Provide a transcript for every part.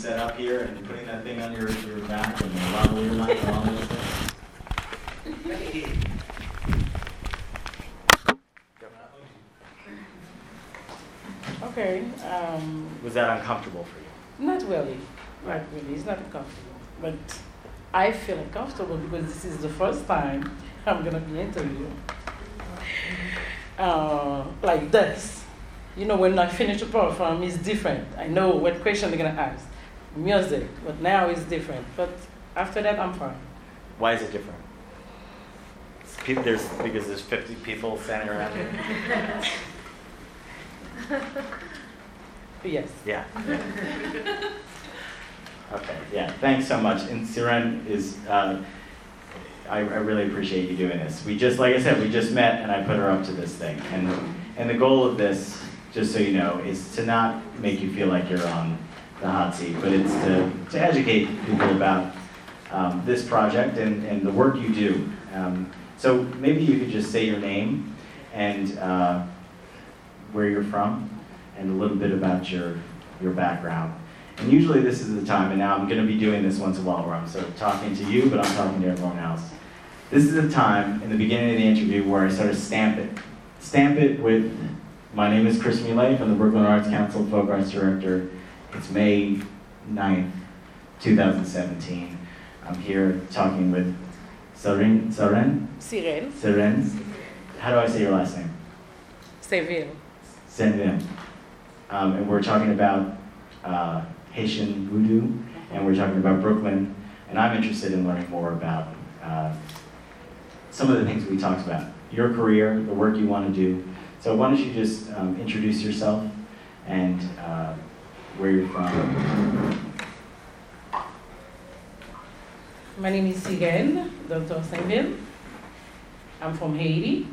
set up here and putting that thing on your, your back and follow your mic along with it. Okay, um, Was that uncomfortable for you? not really, not really, it's not comfortable, but I feel uncomfortable because this is the first time I'm gonna be interviewed. Uh, like this. You know, when I finish a perform, it's different. I know what question they're gonna ask. Music, but now it's different. But after that, I'm fine. Why is it different? There's, because there's 50 people standing around here? Yes. Yeah. Okay, yeah, thanks so much. And Siren is, uh, I, I really appreciate you doing this. We just, like I said, we just met and I put her up to this thing. And, and the goal of this, just so you know, is to not make you feel like you're on the hot seat, but it's to, to educate people about um, this project and, and the work you do. Um, so maybe you could just say your name and uh, where you're from and a little bit about your, your background. And usually this is the time, and now I'm going to be doing this once in a while where I'm sort of talking to you, but I'm talking to everyone else. This is the time in the beginning of the interview where I sort of stamp it. Stamp it with, my name is Chris Millet from the Brooklyn Arts Council, Folk Arts Director. It's May 9th, 2017. I'm here talking with Saren, Saren, Siren, Seren. How do I say your last name? Seville. Senvin. Um, and we're talking about uh, Haitian voodoo, and we're talking about Brooklyn. And I'm interested in learning more about uh, some of the things we talked about your career, the work you want to do. So, why don't you just um, introduce yourself and uh, where you're from? My name is Siren, Dr. Saint-Ville. I'm from Haiti.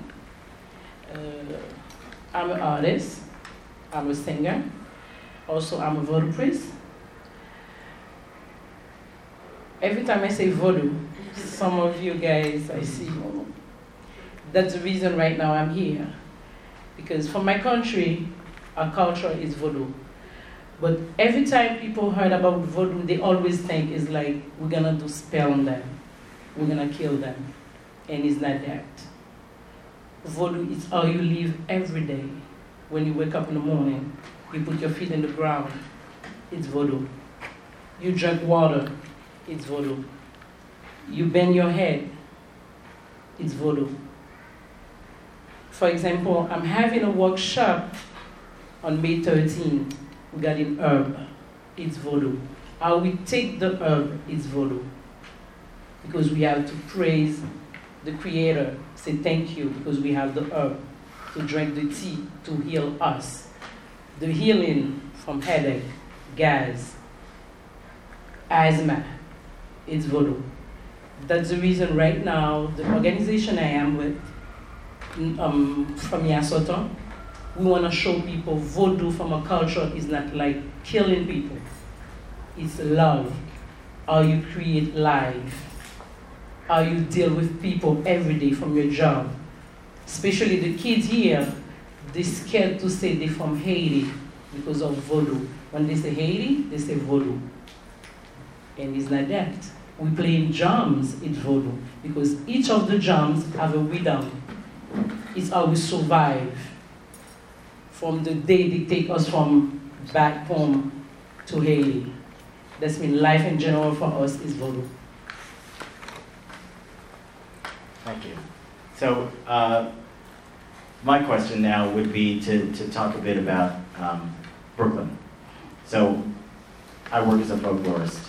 Uh, I'm an artist. I'm a singer. Also, I'm a voodoo priest. Every time I say voodoo, some of you guys I see, oh, that's the reason right now I'm here. Because for my country, our culture is voodoo. But every time people heard about voodoo, they always think it's like we're gonna do spell on them, we're gonna kill them, and it's not that. Voodoo is how you live every day. When you wake up in the morning, you put your feet in the ground, it's voodoo. You drink water, it's voodoo. You bend your head, it's voodoo. For example, I'm having a workshop on May 13 regarding herb, it's voodoo. How we take the herb is voodoo. Because we have to praise the Creator, say thank you because we have the herb to drink the tea to heal us. The healing from headache, gas, asthma, it's voodoo. That's the reason right now the organization I am with um, from Yasoto, we want to show people voodoo from a culture is not like killing people. It's love. How you create life. How you deal with people every day from your job. Especially the kids here, they're scared to say they're from Haiti because of voodoo. When they say Haiti, they say voodoo. And it's not that. We play in drums, in voodoo. Because each of the drums have a rhythm. It's how we survive from the day they take us from back home to Haiti. That's mean life in general for us is voodoo. Thank you. So, uh, my question now would be to, to talk a bit about um, Brooklyn. So, I work as a folklorist,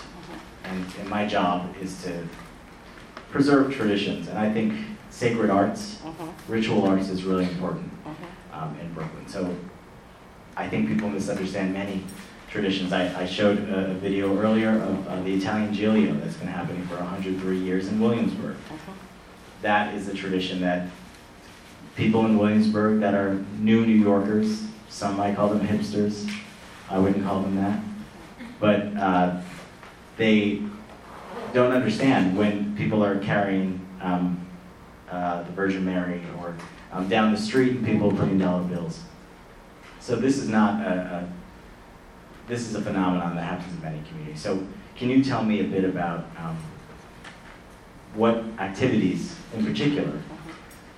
and, and my job is to preserve traditions, and I think sacred arts, ritual arts is really important um, in Brooklyn. So, I think people misunderstand many traditions. I, I showed a, a video earlier of uh, the Italian Giglio that's been happening for 103 years in Williamsburg that is a tradition that people in Williamsburg that are new New Yorkers, some might call them hipsters, I wouldn't call them that, but uh, they don't understand when people are carrying um, uh, the Virgin Mary or um, down the street and people putting dollar bills. So this is not a, this is a phenomenon that happens in many communities. So can you tell me a bit about um, what activities in particular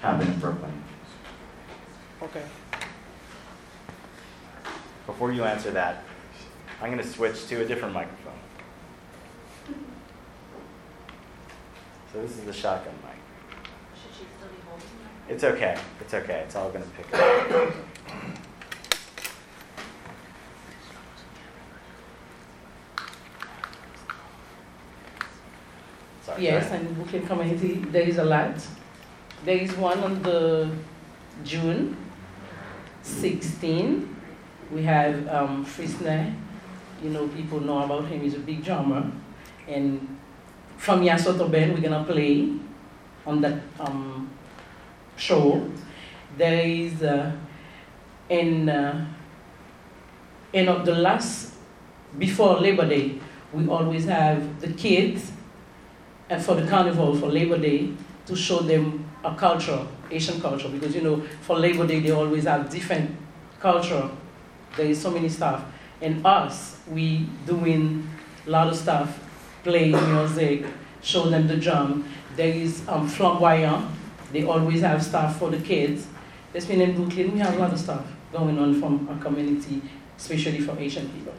happen in Brooklyn? Okay. Before you answer that, I'm going to switch to a different microphone. So this is the shotgun mic. Should she still be holding it? It's okay. It's okay. It's all going to pick up. Sorry, Yes, and Brooklyn community, there is a lot. There is one on the June 16. We have um, Frisner. You know, people know about him. He's a big drummer. And from Yasoto Band, we're gonna play on that um, show. There is uh, in uh, in of the last before Labor Day, we always have the kids and for the carnival for Labor Day to show them a culture, Haitian culture, because you know for Labor Day they always have different culture. There is so many stuff, and us we doing a lot of stuff, playing music, show them the drum. There is um, flamboyant. They always have stuff for the kids. That's been in Brooklyn. We have a lot of stuff going on from our community, especially for Haitian people.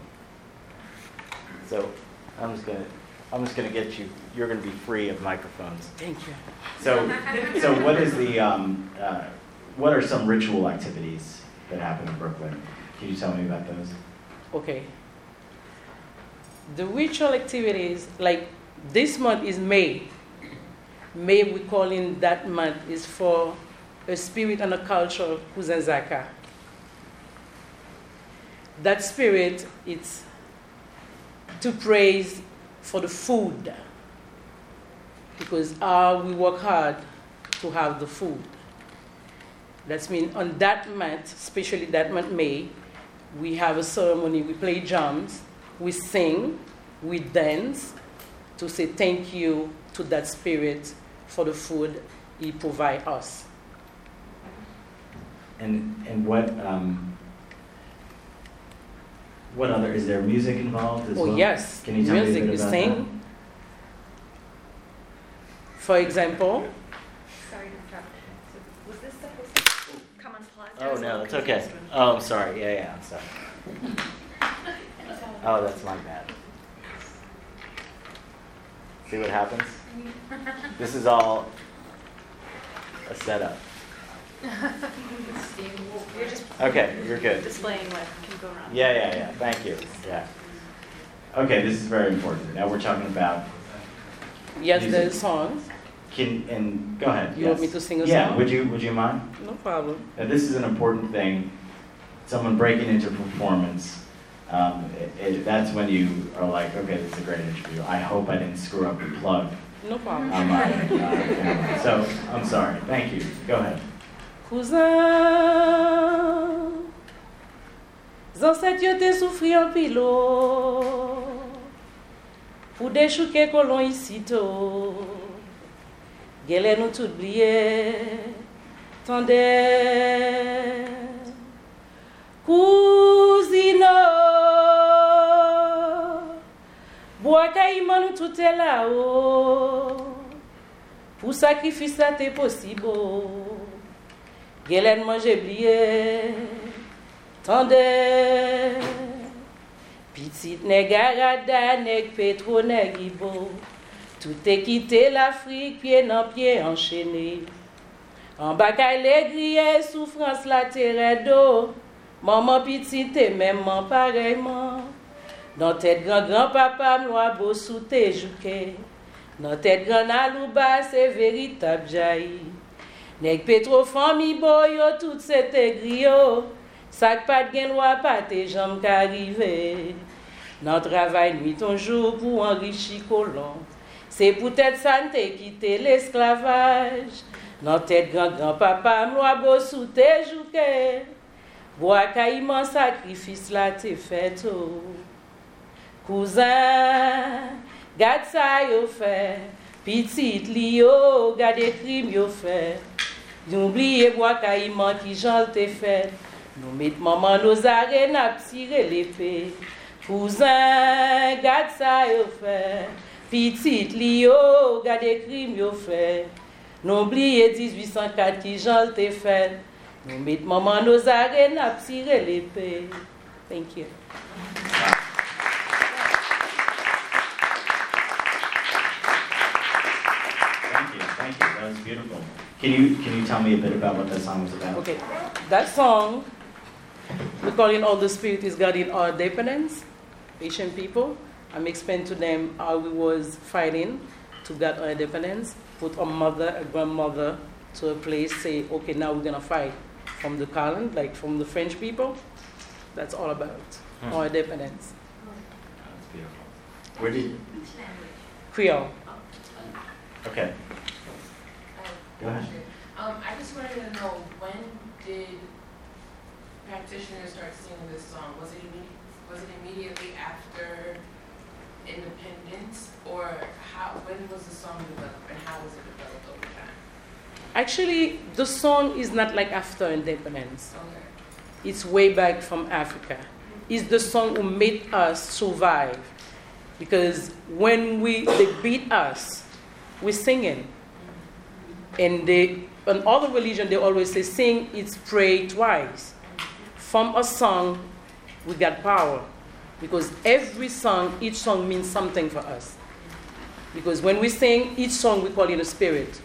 So I'm just gonna I'm just gonna get you. You're gonna be free of microphones. Thank you. So so what is the um, uh, what are some ritual activities that happen in Brooklyn? Can you tell me about those? Okay. The ritual activities, like this month is May. May we call in that month is for a spirit and a culture of Kouzen Zaka. That spirit it's to praise for the food. Because uh, we work hard to have the food. That's mean on that month, especially that month May, we have a ceremony, we play drums, we sing, we dance to say thank you to that spirit for the food he provide us. And and what um, what other is there music involved as oh well? yes, Can you tell me a music, bit we about sing. For example, Sorry to interrupt. So was this supposed to come unplugged? I Oh no, little that's okay. Oh, I'm sorry. Yeah, yeah, I'm sorry. Oh, that's my bad. See what happens? This is all a setup. You're just Okay, you're good. displaying what can go wrong. Yeah, yeah, yeah. Thank you. Yeah. Okay, this is very important. Now we're talking about yes, Music. there's songs. can and go ahead. You want me to sing a Yeah. song? Would you Would you mind? No problem. Now, this is an important thing. Someone breaking into performance. Um, it, it, that's when you are like, okay, this is a great interview. I hope I didn't screw up the plug. No problem. my, uh. So I'm sorry. Thank you. Go ahead. Cousin, zancet yo te soufri an pilo Pou dechouke kolon isito Gele nou tout bliye Tande Cousino Boa kaiman nou tout e la ou Pou sakrifis la te posibo Gelen manje bliye, tande Pitit neg arada, neg petro, neg ibo. Tout e kite l'Afrik, pied nan pied enchaîné. An bakay le griye, soufrans la tere do Maman pitit e memman pareyman Nan tet gran gran papam lwa bo sou te jouke, Nan tet gran alouba se veritab jayi, Neg petrofan mi boyo tout se te griyo, Sak pat gen lwa pat e jom ka rive, Nan travay nwi tonjou pou anrichi kolon, Se pou tèt san te kite l'esklavaj, Nan tèt gran gran papam lwa sou te jouke, Bo akayman sakrifis la te Cousin, gade sa yo fè, pitit li yo, gade krim yo fè. N'oubliez bois caïman qui j'en te fait. Nous met maman nos arènes à tirer l'épée. Cousin, garde ça yo fait. Petite Lio, garde les crimes yo fait. N'oubliez 1804 qui j'en te fait. Nous met maman nos arènes à tirer l'épée. Thank you. That was beautiful. Can you, can you tell me a bit about what that song was about? Okay, that song, we call it All the Spirit is God in Our Dependence, Haitian people. I'm explaining to them how we was fighting to get our independence, put a mother, a grandmother to a place, say, okay, now we're gonna fight from the colon, like from the French people. That's all about Hmm. our independence. That's beautiful. Where did, you? Creole. okay, Go ahead. Um, I just wanted to know, when did practitioners start singing this song? Was it was it immediately after independence? Or how, when was the song developed and how was it developed over time? Actually, the song is not like after independence. Okay. It's way back from Africa. It's the song who made us survive. Because when we they beat us, we're singing. And they in other religion they always say sing it's pray twice. From a song, we got power. Because every song, each song means something for us. Because when we sing, each song we call it a spirit.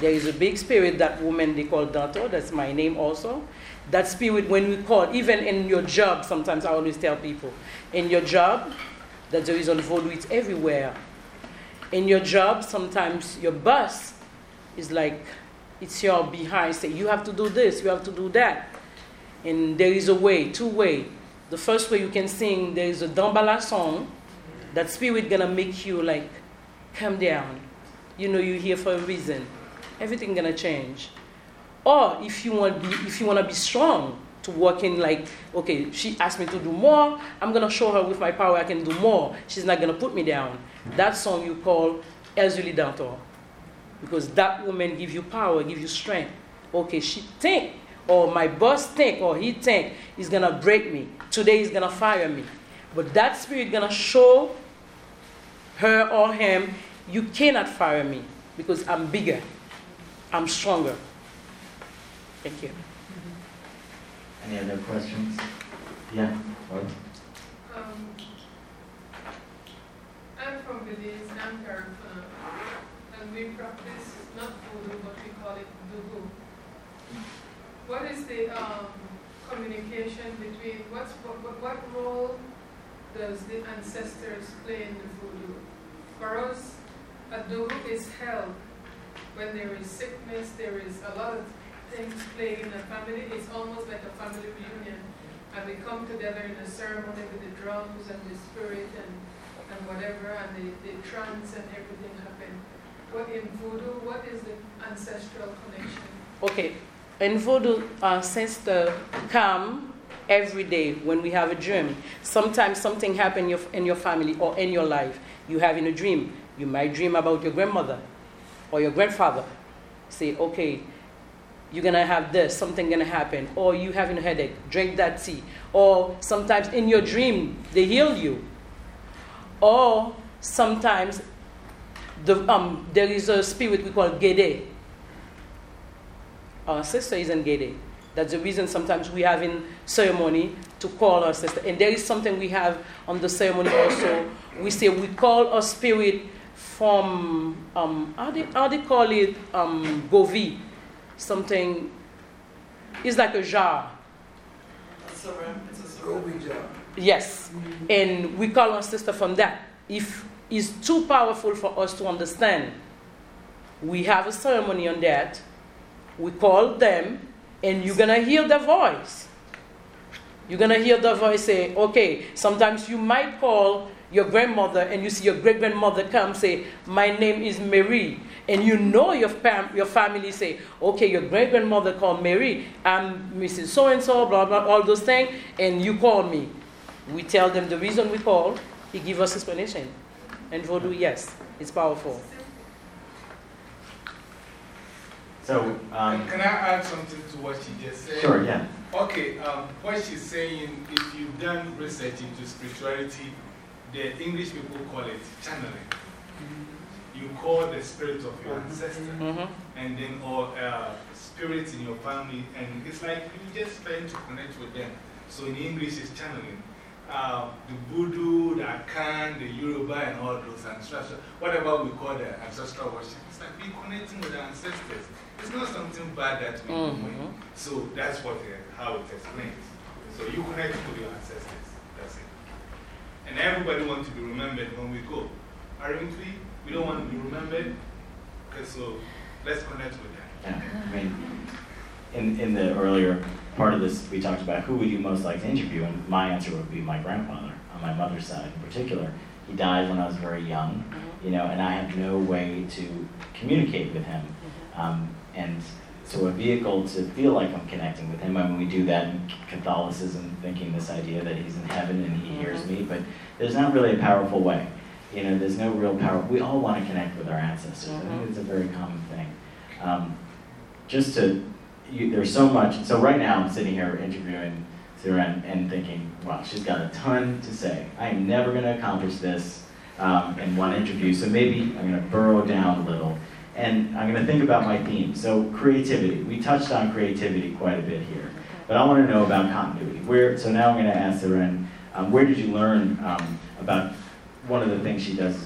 There is a big spirit, that woman they call Dato, that's my name also. That spirit, when we call, even in your job, sometimes I always tell people, in your job, that there is on voodoo, it's everywhere. In your job, sometimes your boss is like, it's your behind, say, you have to do this, you have to do that. And there is a way, two way. The first way you can sing, there is a Dambala song, that spirit gonna make you like, calm down. You know you're here for a reason. Everything gonna change. Or if you want be, if you wanna be strong to work in like, okay, she asked me to do more, I'm gonna show her with my power I can do more. She's not gonna put me down. That song you call Erzuli Dantor. Because that woman give you power, give you strength. Okay, she think, or my boss think, or he think, he's gonna break me. Today he's gonna fire me. But that spirit gonna show her or him, you cannot fire me because I'm bigger, I'm stronger. Thank you. any other questions? Yeah, what? Um, I'm from Belize, I'm Caribbean, and we practice not voodoo, but we call it dugu. What is the um, communication between, what's, what, what- role does the ancestors play in the voodoo? For us, a dugu is held when there is sickness, there is a lot of things playing in a family, it's almost like a family reunion. And we come together in a ceremony with the drums and the spirit and, and whatever, and the, the trance and everything. What in voodoo, what is the ancestral connection? Okay, in voodoo, ancestor come every day when we have a dream. Sometimes something happen in your, family or in your life. You have in a dream. You might dream about your grandmother or your grandfather. Say, okay, you're gonna have this, something gonna happen, or you having a headache, drink that tea. Or sometimes in your dream they heal you. Or sometimes the, um, there is a spirit we call Gede. Our sister is in Gede. That's the reason sometimes we have in ceremony to call our sister. And there is something we have on the ceremony also. We say we call a spirit from um, how they how they call it um, Govi, something. It's like a jar. Yes, and we call our sister from that. If it's too powerful for us to understand, we have a ceremony on that. We call them, and you're gonna hear their voice. You're gonna hear the voice say, okay, sometimes you might call your grandmother and you see your great grandmother come say, My name is Mary. And you know your, fam- your family say, Okay, your great grandmother called Mary. I'm Mrs. So and so, blah, blah, all those things, and you call me. We tell them the reason we call, he give us explanation. And voodoo, yes, it's powerful. So, um, Can I add something to what she just said? sure, yeah. Okay, um, what she's saying, if you've done research into spirituality, the English people call it channeling. You call the spirit of your ancestor, Mhm. and then, or uh, spirits in your family, and it's like you just trying to connect with them. So in English, it's channeling. Uh, the voodoo, the Akan, the Yoruba, and all those ancestral, whatever we call the ancestral worship, it's like we connecting with the ancestors. It's not something bad that we Mhm. doing. So that's what, uh, how it explains. So you connect with your ancestors. That's it. And everybody wants to be remembered when we go. Aren't we? We don't want to be remembered. Okay, so let's connect with that. Yeah, I mean, in, in the earlier part of this, we talked about who would you most like to interview, and my answer would be my grandfather, on my mother's side in particular. He died when I was very young, you know, and I had no way to communicate with him. Um, and so a vehicle to feel like I'm connecting with him, I mean, we do that in Catholicism, thinking this idea that he's in heaven and he hears me, but there's not really a powerful way. You know, there's no real power. We all want to connect with our ancestors. I think it's a very common thing. Um, just to, you, there's so much. So right now I'm sitting here interviewing Siren and thinking, wow, she's got a ton to say. I am never going to accomplish this um, in one interview. So maybe I'm going to burrow down a little and I'm going to think about my theme. So creativity. We touched on creativity quite a bit here, but I want to know about continuity. Where? So now I'm going to ask Siren, um, where did you learn um, about one of the things she does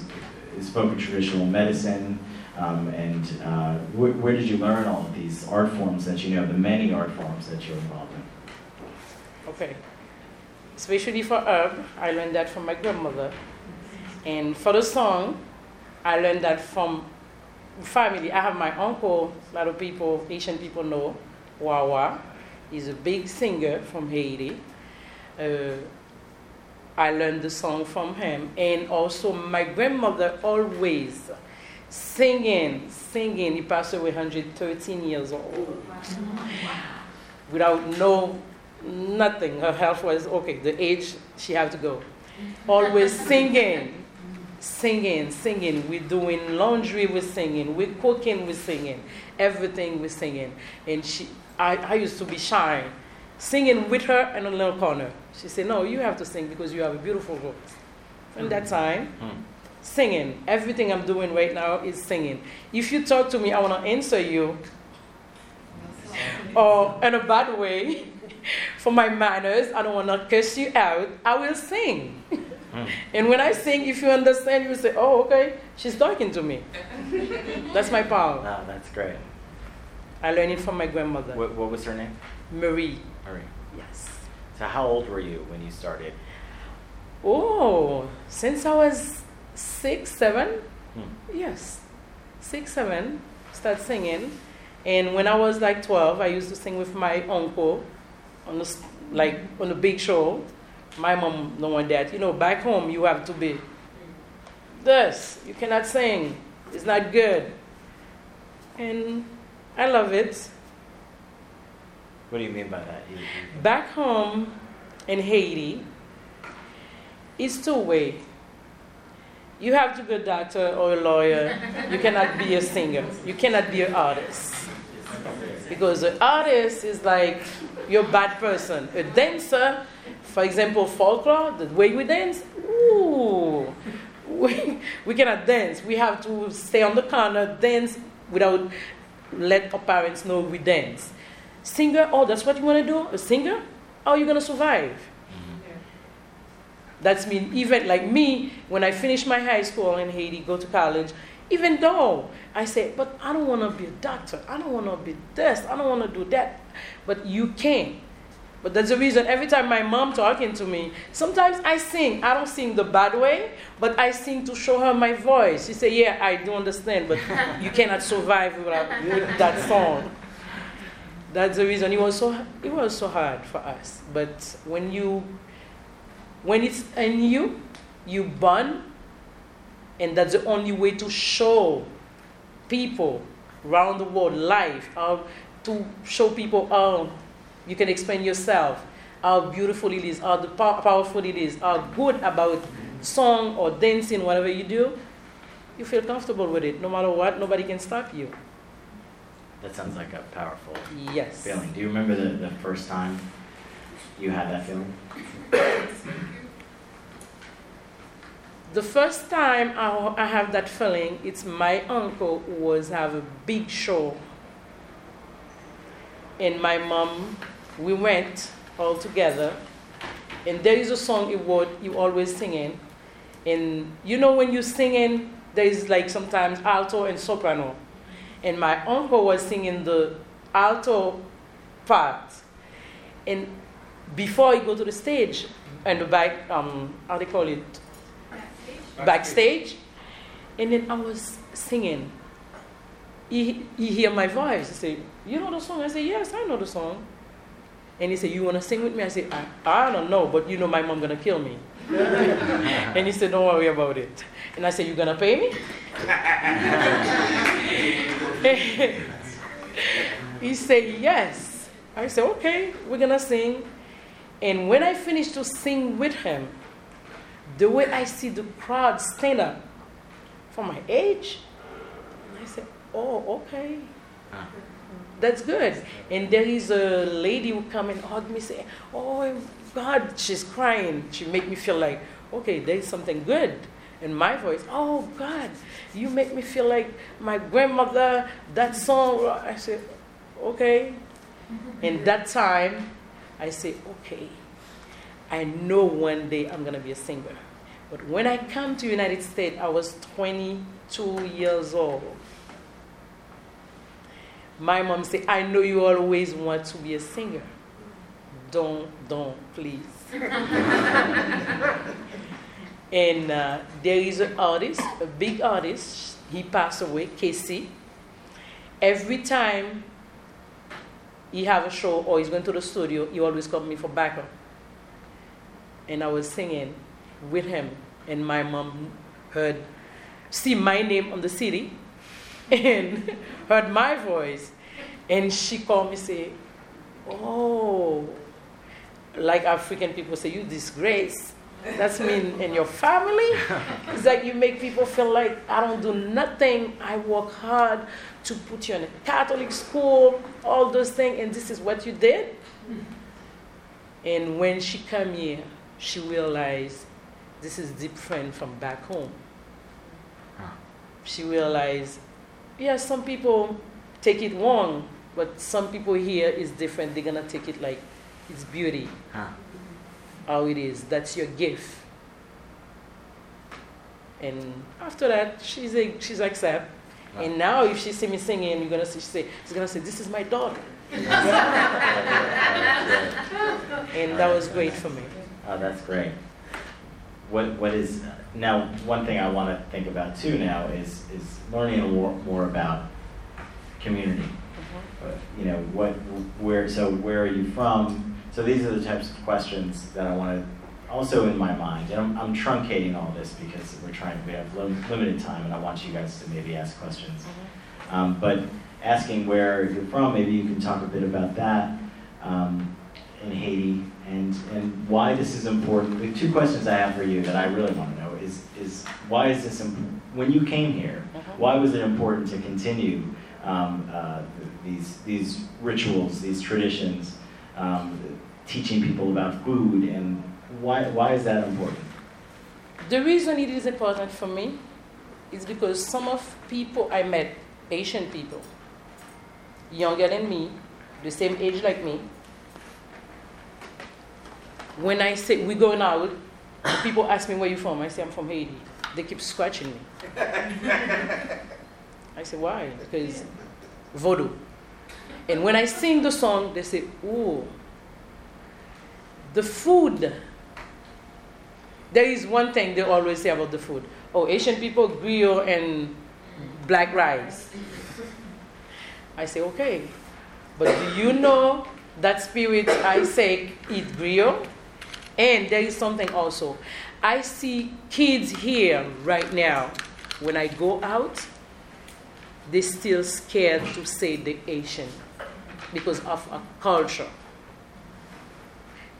is spoken traditional medicine. Um, and uh, wh where did you learn all of these art forms that you know, the many art forms that you're involved in? Okay. Especially for herb, I learned that from my grandmother. And for the song, I learned that from family. I have my uncle, a lot of people, Haitian people know, Wawa. He's a big singer from Haiti. Uh, I learned the song from him. And also, my grandmother always singing, singing. He passed away 113 years old. Without no, nothing. Her health was okay. The age, she had to go. Always singing, singing, singing. We're doing laundry, we're singing. We're cooking, we're singing. Everything, we're singing. And she, I, I used to be shy, singing with her in a little corner. She said, No, you have to sing because you have a beautiful voice. From that time, Hmm. Singing. Everything I'm doing right now is singing. If you talk to me, I want to answer you, or in a bad way, for my manners, I don't want to curse you out. I will sing. Hmm. And when I sing, if you understand, you say, "Oh, okay, she's talking to me." That's my power. Wow, that's great. I learned it from my grandmother, What, what was her name? Marie. Marie. Yes. So how old were you when you started? Oh, since I was six, seven, Hmm. Yes, six, seven, start singing. And when I was like 12, I used to sing with my uncle on the, like, on the big show. My mom don't want that. You know, back home, you have to be this. You cannot sing. It's not good. And I love it. What do you mean by that? Back home in Haiti, it's two way. You have to be a doctor or a lawyer. You cannot be a singer. You cannot be an artist. Because an artist is like you're a bad person. A dancer, for example, folklore, the way we dance, ooh, we, we cannot dance. We have to stay on the corner, dance without let our parents know we dance. Singer, oh, that's what you want to do? A singer? Oh, How are you going to survive? That's mean even like me when I finished my high school in Haiti, go to college. Even though I say, but I don't want to be a doctor. I don't want to be this. I don't want to do that. But you can. But that's the reason every time my mom talking to me, sometimes I sing. I don't sing the bad way, but I sing to show her my voice. She say, "Yeah, I do understand, but you cannot survive without with that song." That's the reason it was so it was so hard for us. But when you when it's in you, you burn, and that's the only way to show people around the world life, how to show people how you can explain yourself, how beautiful it is, how the pow- powerful it is, how good about song or dancing, whatever you do, you feel comfortable with it. No matter what, nobody can stop you. That sounds like a powerful Yes. feeling. Do you remember the, the first time you had that feeling? The first time I, I have that feeling, it's my uncle who was have a big show. And my mom, we went all together. And there is a song you would you always singing. And you know when you singing, there is like sometimes alto and soprano. And my uncle was singing the alto part. And before he go to the stage and the back um how they call it backstage. And then I was singing. He, he hear my voice. He said, You know the song? I said, Yes, I know the song. And he said, You want to sing with me? I said, I, I don't know, but you know my mom going to kill me. and he said, Don't worry about it. And I said, You going to pay me? he said, Yes. I said, Okay, we're going to sing. And when I finished to sing with him, the way I see the crowd stand up for my age, I said, oh, okay. Ah. That's good. And there is a lady who come and hug me, say, oh, God, she's crying. She make me feel like, okay, there's something good in my voice. Oh, God, you make me feel like my grandmother, that song. I said, okay. And that time, I say, okay. I know one day I'm going to be a singer. But when I come to United States, I was 22 years old. My mom said, I know you always want to be a singer. Don't, don't, please. and uh, there is an artist, a big artist, he passed away, Casey. Every time he have a show or he's going to the studio, he always call me for backup and I was singing with him, and my mom heard, see my name on the CD, and heard my voice, and she called me say, "Oh, like African people say, you disgrace." That's mean in your family. It's like you make people feel like I don't do nothing. I work hard to put you in a Catholic school, all those things, and this is what you did. And when she come here, she realized this is different from back home. She realized, yeah, some people take it wrong, but some people here is different. They're gonna take it like it's beauty. How it is. That's your gift. And after that, she's a, she's accept. And now, if she see me singing, you're gonna see, say, she's gonna say, "This is my daughter," and that was great for me. Oh, that's great. What, what is, now, one thing I want to think about too now is, is learning more, more about community. Uh, You know, what, where, so where are you from? So these are the types of questions that I want to, also in my mind, and I'm, I'm truncating all this because we're trying, we have lim- limited time and I want you guys to maybe ask questions. Um, but asking where you're from, maybe you can talk a bit about that um, in Haiti and, and why this is important. The two questions I have for you that I really want to know is, is why is this, imp- when you came here, Mhm. why was it important to continue um, uh, these, these rituals, these traditions, um, teaching people about food, and why, why is that important? The reason it is important for me is because some of people I met, Haitian people, younger than me, the same age like me, when I say we're going out, people ask me where you from. I say I'm from Haiti. They keep scratching me. I say why? Because voodoo. And when I sing the song, they say, "Ooh, the food." There is one thing they always say about the food. Oh, Haitian people griot and black rice. I say okay, but do you know that spirit I say eat griot? And there is something also. I see kids here right now. When I go out, they still scared to say the Haitian because of our culture.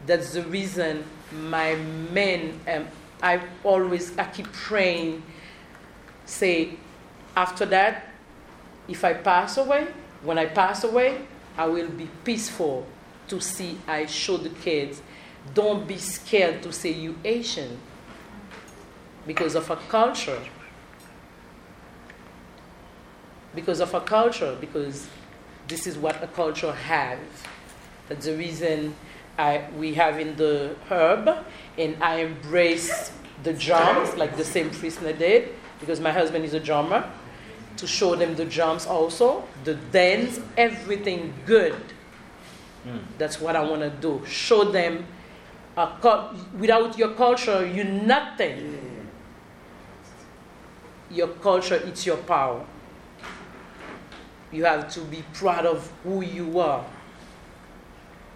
That's the reason my men, um, I always, I keep praying, say, after that, if I pass away, when I pass away, I will be peaceful to see I show the kids. Don't be scared to say you Haitian because of a culture. Because of a culture, because this is what a culture has. That's the reason I, we have in the herb, and I embrace the drums like the same prisoner did, because my husband is a drummer, to show them the drums also, the dance, everything good. Mm. That's what I want to do. Show them a without your culture, you're nothing. Your culture, it's your power. You have to be proud of who you are.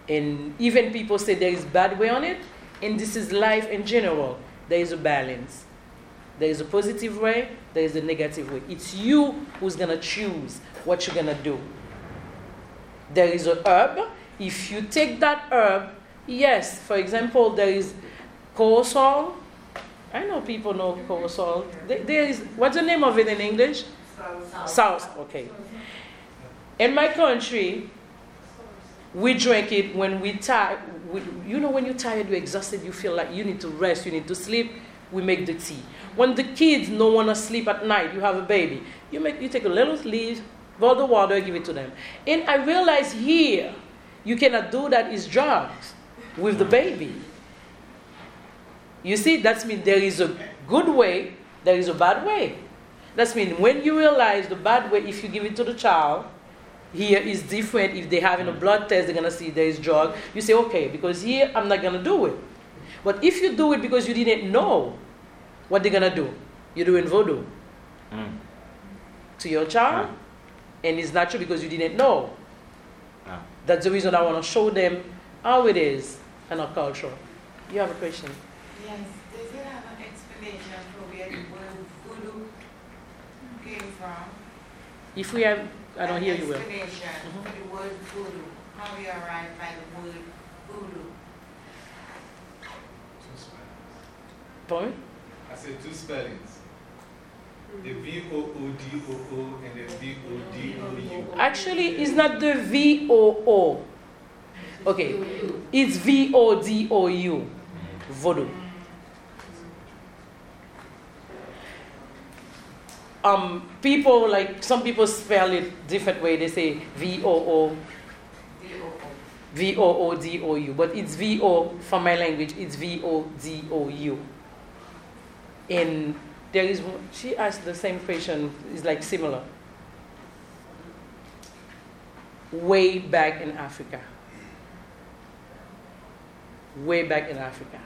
And even people say there is bad way on it, and this is life in general. There is a balance. There is a positive way, there is a negative way. It's you who's gonna choose what you're gonna do. There is a herb. If you take that herb, yes, for example, there is corossol. I know people know corossol. There, there is what's the name of it in English? South. Okay. In my country, we drink it when we tired. You know, when you're tired, you're exhausted, you feel like you need to rest, you need to sleep. We make the tea. When the kids don't want to sleep at night, you have a baby. You make you take a little leaf, boil the water, give it to them. And I realize here, you cannot do that. Is drugs with the baby. You see, that's mean there is a good way, there is a bad way. That's mean when you realize the bad way, if you give it to the child, here is different. If they're having a mm. blood test, they're gonna see there is drug. You say, okay, because here I'm not gonna do it. But if you do it because you didn't know what they're gonna do, you're doing voodoo Mm. to your child, mm. and it's not true because you didn't know. No. That's the reason I want to show them how it is in our culture. You have a question? Yes, does it have an explanation for where the word voodoo came from? If we have, I don't hear you well. An explanation Mhm. for the word voodoo, how we arrived by the word voodoo. Two spellings. Point? I said two spellings. The V O O D O O and the V O D O U. Actually, it's not the V O O. Okay, it's V O D O U. Voodoo. Um, people like some people spell it different way. They say V O O. V O O D O U, but it's V O for my language. It's V O D O U. And there is she asked the same question. It's like similar. Way back in Africa. Way back in Africa.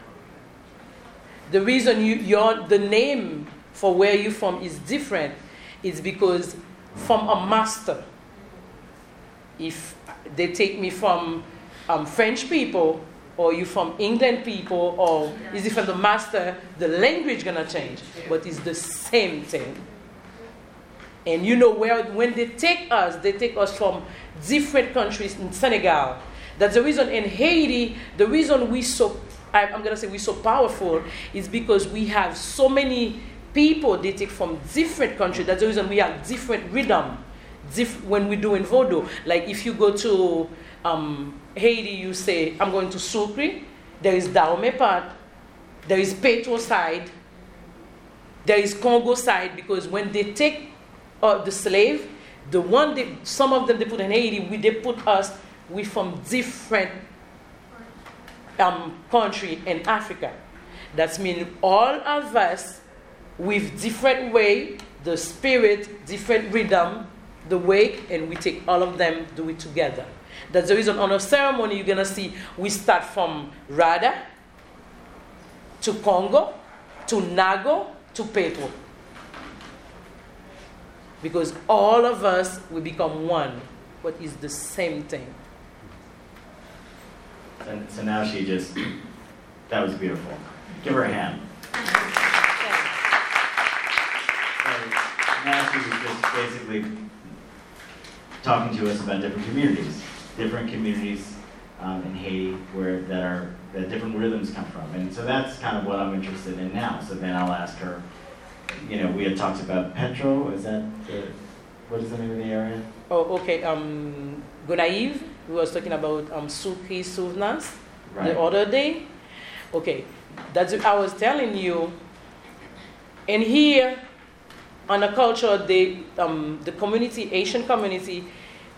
The reason you your the name for where you're from is different is because from a master if they take me from um, French people or you from England people or is it from the master, the language gonna change, but it's the same thing. And you know where when they take us, they take us from different countries in Senegal. That's the reason in Haiti, the reason we so I'm gonna say we're so powerful is because we have so many people they take from different countries. That's the reason we have different rhythm diff- when we're doing voodoo. Like if you go to um, Haiti, you say, I'm going to Soukri, there is Dahomey part, there is Petro side, there is Congo side, because when they take uh, the slave, the one they, some of them they put in Haiti, we, they put us, we from different um, country in Africa. That means all of us with different way, the spirit, different rhythm, the way, and we take all of them, do it together. That's the reason on a ceremony you're gonna see we start from Rada to Congo to Nago to Petro. Because all of us we become one, but it's the same thing. And so now she just, that was beautiful. Give her a hand. She was just basically talking to us about different communities, different communities um, in Haiti where that are that different rhythms come from, and so that's kind of what I'm interested in now. So then I'll ask her. You know, we had talked about Petro. Is that the What is the name of the area? Oh, okay. Um, Gonaïves, we was talking about um, Suki Souvnas the other day. Okay, that's what I was telling you. And here, on a culture, they, um, the community, Haitian community,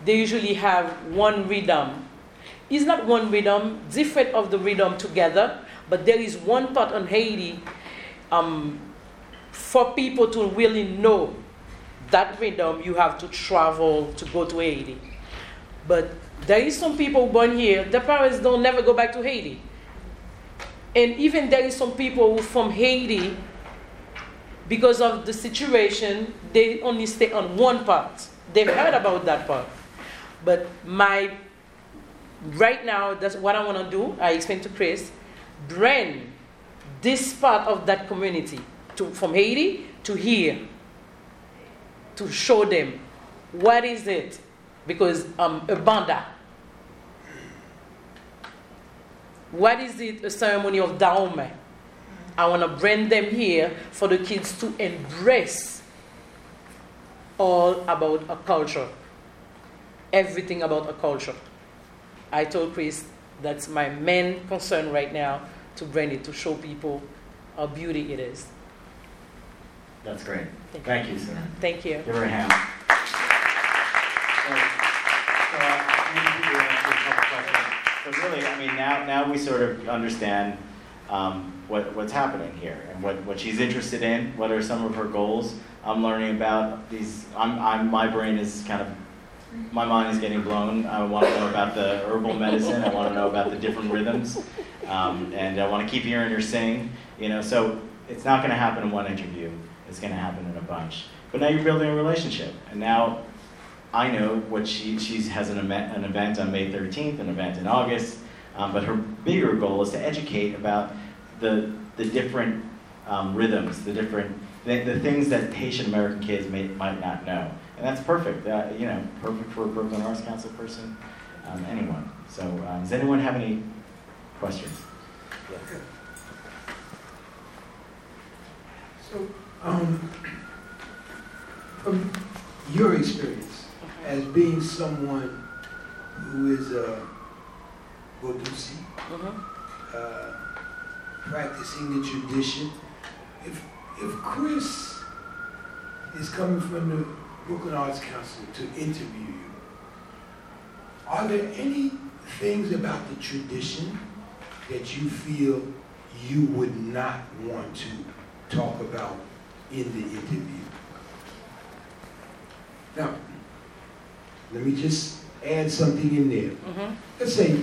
they usually have one rhythm. It's not one rhythm, different of the rhythm together, but there is one part on Haiti um, for people to really know that rhythm, you have to travel to go to Haiti. But there is some people born here, their parents don't never go back to Haiti. And even there is some people from Haiti, because of the situation, they only stay on one part. They've heard about that part. But my right now, that's what I want to do. I explained to Chris, bring this part of that community to, from Haiti to here to show them what is it because um, a banda what is it a ceremony of Dahomey i want to bring them here for the kids to embrace all about a culture everything about a culture i told chris that's my main concern right now to bring it to show people how beauty it is That's great. Thank Thank you, sir. thank you Give her a hand. So, so I need you to answer a couple questions. So really, I mean, now, now we sort of understand um, what, what's happening here and what, what she's interested in, what are some of her goals. I'm learning about these, I'm, I'm, my brain is kind of, my mind is getting blown. I want to know about the herbal medicine. I want to know about the different rhythms. Um, and I want to keep hearing her sing, you know, so it's not going to happen in one interview. It's going to happen in a bunch. But now you're building a relationship, and now I know what she she has an event, an event on May 13th, an event in August. Um, but her bigger goal is to educate about the the different um, rhythms, the different the, the things that Haitian American kids may, might not know, and that's perfect. Uh, you know, perfect for a Brooklyn Arts Council person, um, anyone. So, um, does anyone have any questions? So, um, from your experience as being someone who is a Bodusi, Mhm. uh, practicing the tradition, if, if Chris is coming from the Brooklyn Arts Council to interview you, are there any things about the tradition that you feel you would not want to talk about in the interview? Now, let me just add something in there. Mhm. Let's say,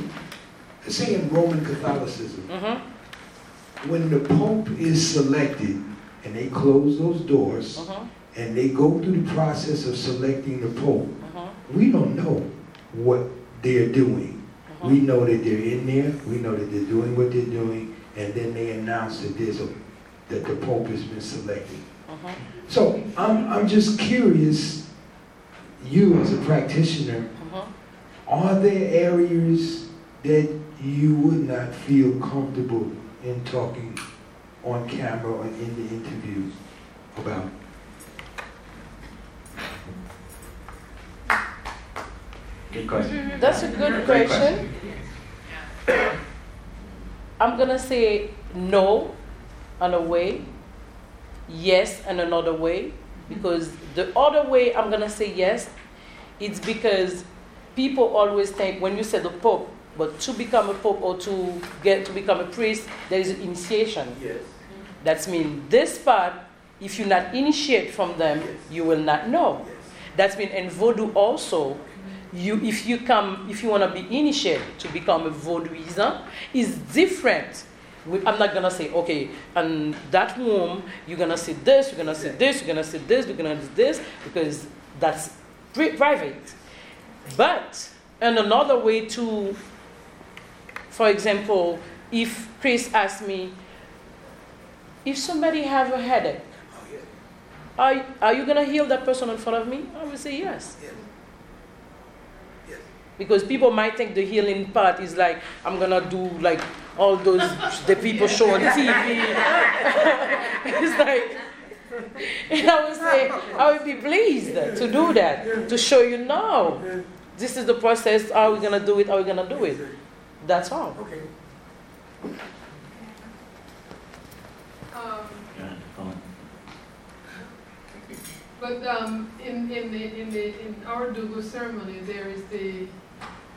say in Roman Catholicism, Mhm. when the Pope is selected and they close those doors Mhm. and they go through the process of selecting the Pope, Mhm. we don't know what they're doing. Mhm. We know that they're in there, we know that they're doing what they're doing, and then they announce that there's a, that the Pope has been selected. Mhm. So I'm, I'm just curious, you as a practitioner, Mhm. are there areas that you would not feel comfortable in talking on camera or in the interview about? Good question. That's a good question. I'm gonna say no on a way, yes and another way, because the other way I'm gonna say yes, it's because people always think when you say the Pope, but to become a Pope or to get to become a priest, there is an initiation. Yes. That means this part, if you not initiate from them, you will not know. That's mean in Vodou also, you if you come if you want to be initiated to become a vaudouisan, is different. We- I'm not gonna say okay, and that womb you're gonna see this, you're gonna see this, you're gonna see this, you're gonna do this because that's private. But and another way to, for example, if Chris asked me, if somebody have a headache, oh, are, are you gonna heal that person in front of me? I would say yes. Yes. Yes. Because people might think the healing part is like I'm gonna do like all those the people show on TV. it's like And I would say, I would be pleased to do that, to show you no. This is the process. How are we going to do it? How are we going to do it? That's all. Okay. Um, Go ahead, Colin. But um, in, in, the, in, the, in our Dugu ceremony, there is the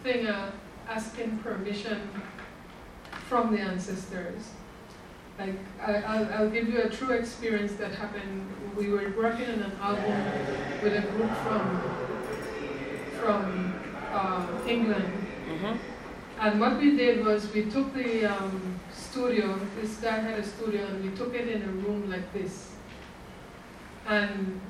thing of asking permission from the ancestors. Like, I, I'll, I'll give you a true experience that happened. We were working on an album with a group from, from uh, England. Mhm. And what we did was we took the um, studio, this guy had a studio, and we took it in a room like this. And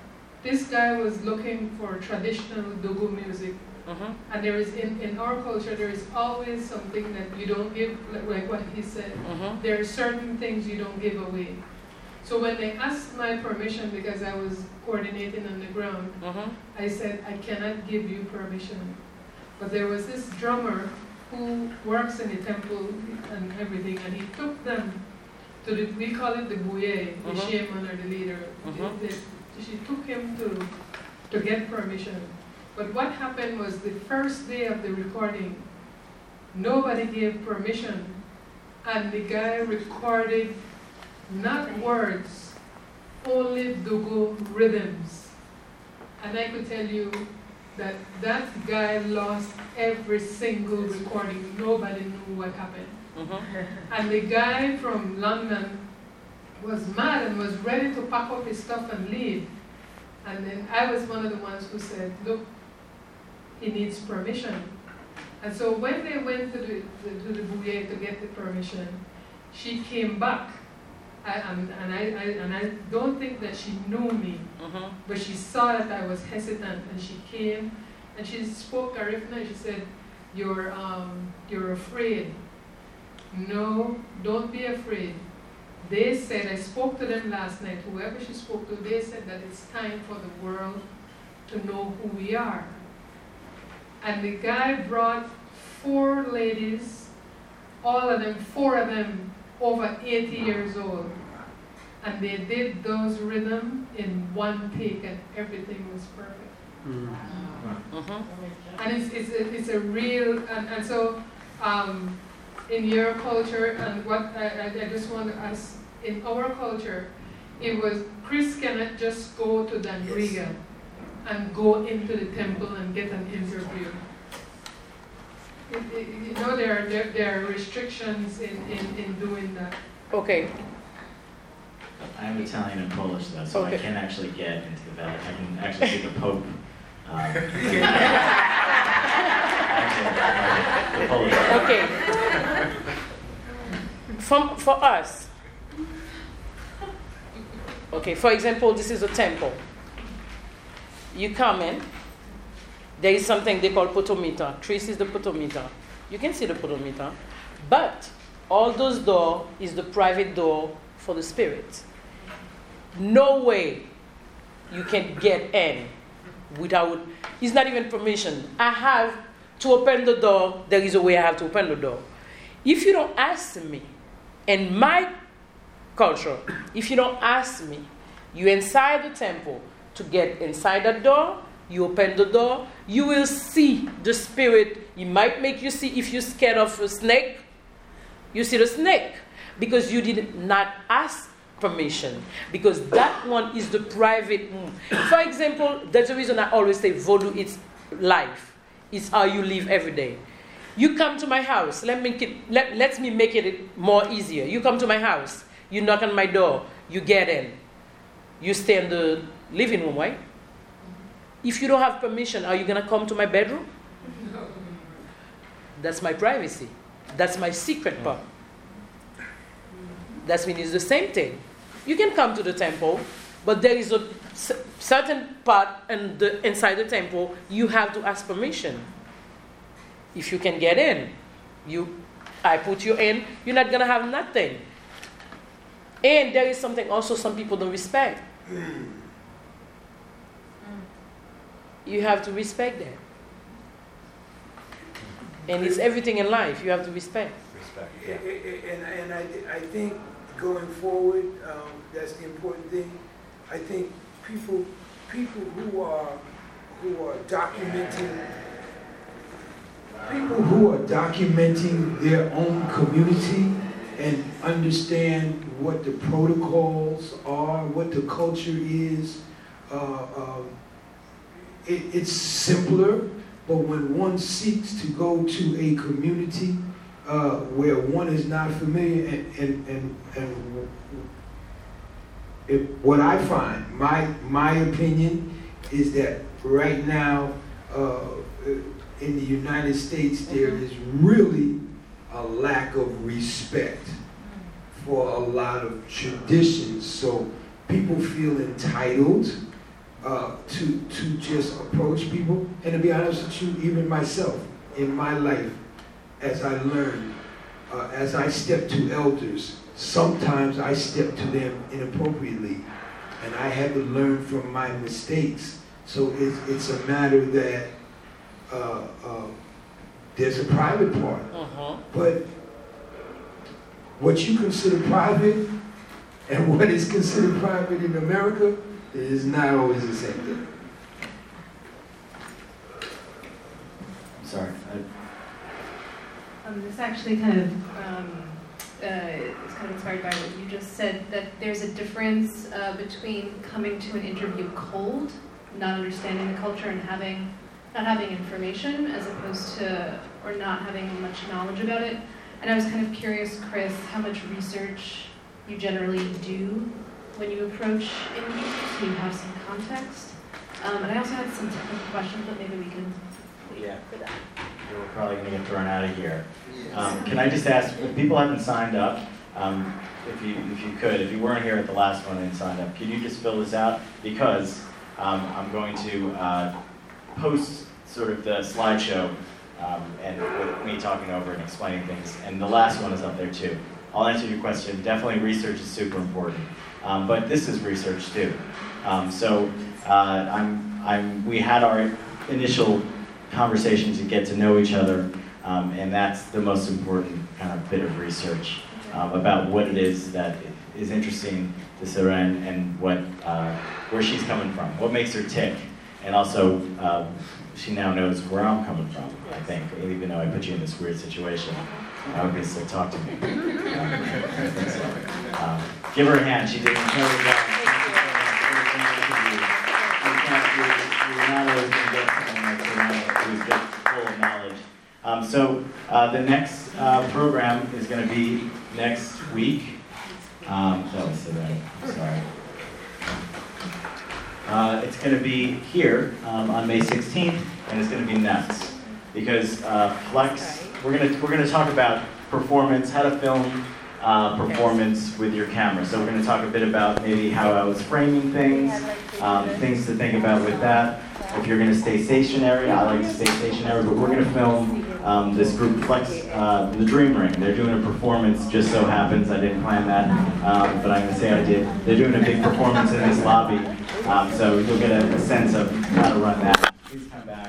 this guy was looking for traditional Dugu music. Mhm. And there is, in, in our culture, there is always something that you don't give, like, like what he said. Mhm. There are certain things you don't give away. So when they asked my permission, because I was coordinating on the ground, Mhm. I said, I cannot give you permission. But there was this drummer who works in the temple and everything, and he took them to the, we call it the buyei, the Mhm. shaman or the leader. The- the- She took him to, to get permission. But what happened was the first day of the recording, nobody gave permission, and the guy recorded not words, only Dugu rhythms. And I could tell you that that guy lost every single recording. Nobody knew what happened. Mhm. And the guy from London was mad and was ready to pack up his stuff and leave. And then I was one of the ones who said, look, he needs permission. And so when they went to the, to the buyei to get the permission, she came back. I, and, and, I, I, and I don't think that she knew me, Mhm. but she saw that I was hesitant and she came and she spoke Garifuna and she said, you're, um, you're afraid. No, don't be afraid. They said, I spoke to them last night, whoever she spoke to, they said that it's time for the world to know who we are. And the guy brought four ladies, all of them, four of them, over 80 years old. And they did those rhythm in one take and everything was perfect. Mhm. And it's, it's, a, it's a real, and, and so um, in your culture, and what I, I, I just want to ask, in our culture, it was Chris cannot just go to Dangriga and go into the temple and get an interview. It, it, you know, there are, there, there are restrictions in, in, in doing that. Okay. I'm Italian and Polish though, so I Okay. can't actually get into the Vatican. I can actually see the Pope. Um, actually, the Polish. Okay. From, for us, okay, for example, this is a temple. You come in, there is something they call poto mitan. Trace is the poto mitan. You can see the poto mitan. But all those door is the private door for the spirit. No way you can get in without, it's not even permission. I have to open the door, there is a way I have to open the door. If you don't ask me, in my culture, if you don't ask me, you inside the temple to get inside the door, you open the door, you will see the spirit. It might make you see if you're scared of a snake, you see the snake because you did not ask permission because that one is the private. For example, that's the reason I always say voodoo is life. It's how you live every day. You come to my house. Let me keep, let, let me make it more easier. You come to my house. You knock on my door. You get in. You stay in the living room, right? If you don't have permission, are you gonna come to my bedroom? That's my privacy. That's my secret part. That means it's the same thing. You can come to the temple, but there is a certain part the, inside the temple you have to ask permission. If you can get in, you, I put you in, you're not gonna have nothing. And there is something also some people don't respect. You have to respect that. And it's everything in life you have to respect. Respect, yeah. a- a- And, and I, I think going forward, um, that's the important thing. I think people, people who are, who are documenting, people who are documenting their own community and understand what the protocols are, what the culture is, uh, um, it, it's simpler, but when one seeks to go to a community uh, where one is not familiar and, and, and, and it, what I find, my, my opinion is that right now uh, in the United States, there is really a lack of respect for a lot of traditions. So people feel entitled uh, to, to just approach people. And to be honest with you, even myself, in my life, as I learned, uh, as I step to elders, sometimes I step to them inappropriately. And I had to learn from my mistakes. So it's, it's a matter that uh, uh, there's a private part. Uh-huh. But what you consider private and what is considered private in America is not always the same thing. Sorry. I- Um, this actually kind of um, uh, is kind of inspired by what you just said that there's a difference uh, between coming to an interview cold, not understanding the culture, and having not having information, as opposed to or not having much knowledge about it. And I was kind of curious, Chris, how much research you generally do when you approach interviews, so you have some context. Um, and I also had some technical questions, but maybe we can wait Yeah. for that. We're probably going to get thrown out of here. Um, can I just ask, if people haven't signed up, um, if you if you could, if you weren't here at the last one and signed up, could you just fill this out? Because um, I'm going to uh, post sort of the slideshow um, and with me talking over and explaining things. And the last one is up there too. I'll answer your question. Definitely, research is super important, um, but this is research too. Um, so uh, I'm, I'm, we had our initial conversation to get to know each other, um, and that's the most important kind of bit of research um, about what it is that is interesting to Seren and what, uh, where she's coming from, what makes her tick, and also um, she now knows where I'm coming from. I think, even though I put you in this weird situation, You still talk to me. Um, so. Um, give her a hand. She did an incredible job. always going to get someone like Serena who's just full of knowledge. Um, so uh, the next uh, program is going to be next week. Um, that was Serena. Sorry. Uh, it's going to be here um, on May 16th, and it's going to be nuts because uh, Flex. We're going to we're going to talk about performance, how to film uh, performance with your camera. So we're going to talk a bit about maybe how I was framing things, um, things to think about with that. If you're going to stay stationary, I like to stay stationary, but we're going to film um, this group Flex, uh, the Dream Ring. They're doing a performance. Just so happens I didn't plan that, um, but I'm going to say I did. They're doing a big performance in this lobby, um, so you'll get a, a sense of how to run that. Please come back.